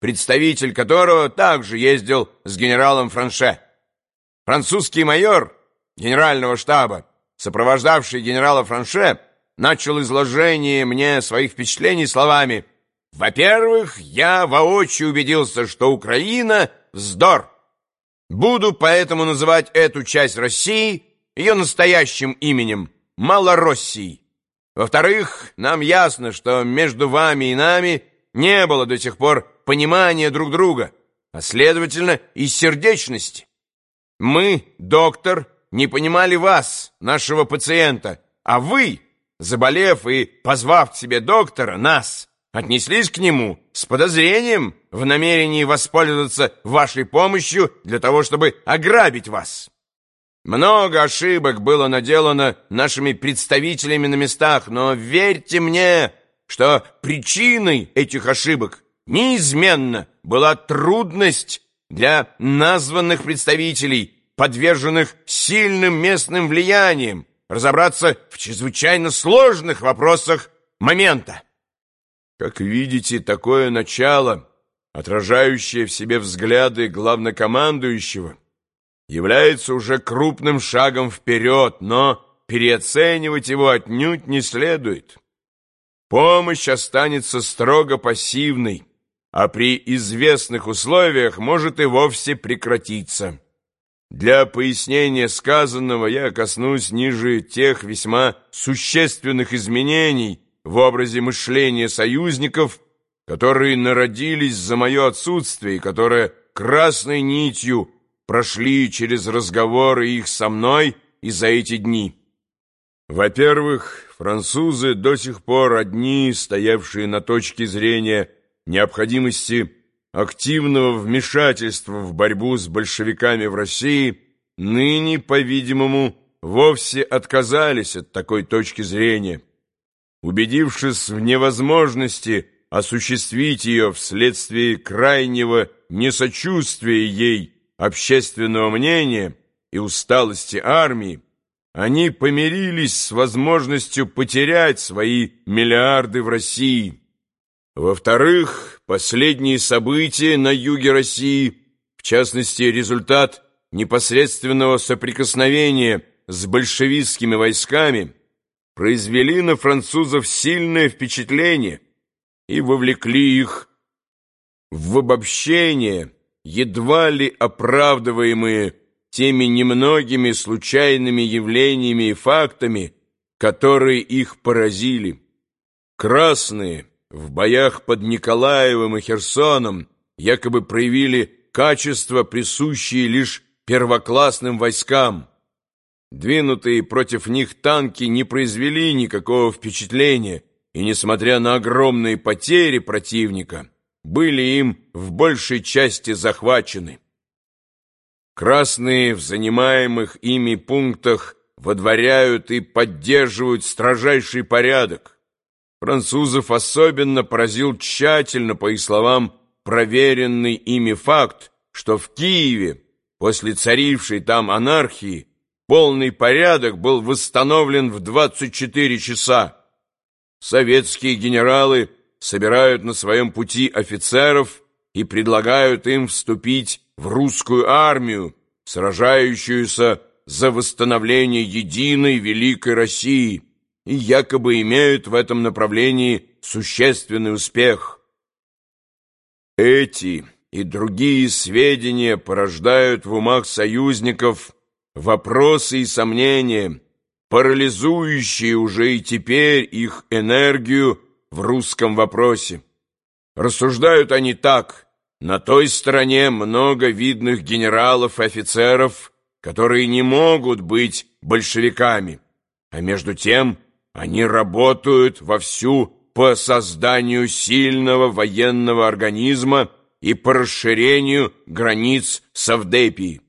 представитель которого также ездил с генералом Франше. Французский майор генерального штаба, сопровождавший генерала Франше, начал изложение мне своих впечатлений словами «Во-первых, я воочию убедился, что Украина — вздор. Буду поэтому называть эту часть России ее настоящим именем — Малороссией. Во-вторых, нам ясно, что между вами и нами не было до сих пор понимания друг друга, а следовательно и сердечности. Мы, доктор, не понимали вас, нашего пациента, а вы, заболев и позвав к себе доктора, нас, отнеслись к нему с подозрением в намерении воспользоваться вашей помощью для того, чтобы ограбить вас. Много ошибок было наделано нашими представителями на местах, но верьте мне, что причиной этих ошибок неизменно была трудность для названных представителей, подверженных сильным местным влиянием, разобраться в чрезвычайно сложных вопросах момента. Как видите, такое начало, отражающее в себе взгляды главнокомандующего, является уже крупным шагом вперед, но переоценивать его отнюдь не следует. Помощь останется строго пассивной, а при известных условиях может и вовсе прекратиться. Для пояснения сказанного я коснусь ниже тех весьма существенных изменений в образе мышления союзников, которые народились за мое отсутствие и которые красной нитью прошли через разговоры их со мной и за эти дни. Во-первых, французы до сих пор одни, стоявшие на точке зрения необходимости активного вмешательства в борьбу с большевиками в России, ныне, по-видимому, вовсе отказались от такой точки зрения. Убедившись в невозможности осуществить ее вследствие крайнего несочувствия ей общественного мнения и усталости армии, они помирились с возможностью потерять свои миллиарды в России. Во-вторых, последние события на юге России, в частности, результат непосредственного соприкосновения с большевистскими войсками, произвели на французов сильное впечатление и вовлекли их в обобщение, едва ли оправдываемые теми немногими случайными явлениями и фактами, которые их поразили. Красные в боях под Николаевым и Херсоном якобы проявили качества, присущие лишь первоклассным войскам. Двинутые против них танки не произвели никакого впечатления, и, несмотря на огромные потери противника, были им в большей части захвачены. Красные в занимаемых ими пунктах водворяют и поддерживают строжайший порядок. Французов особенно поразил тщательно, по их словам, проверенный ими факт, что в Киеве, после царившей там анархии, полный порядок был восстановлен в 24 часа. Советские генералы собирают на своем пути офицеров и предлагают им вступить в русскую армию, сражающуюся за восстановление единой великой России, и якобы имеют в этом направлении существенный успех. Эти и другие сведения порождают в умах союзников вопросы и сомнения, парализующие уже и теперь их энергию в русском вопросе. Рассуждают они так – на той стороне много видных генералов и офицеров, которые не могут быть большевиками, а между тем они работают вовсю по созданию сильного военного организма и по расширению границ Савдепии.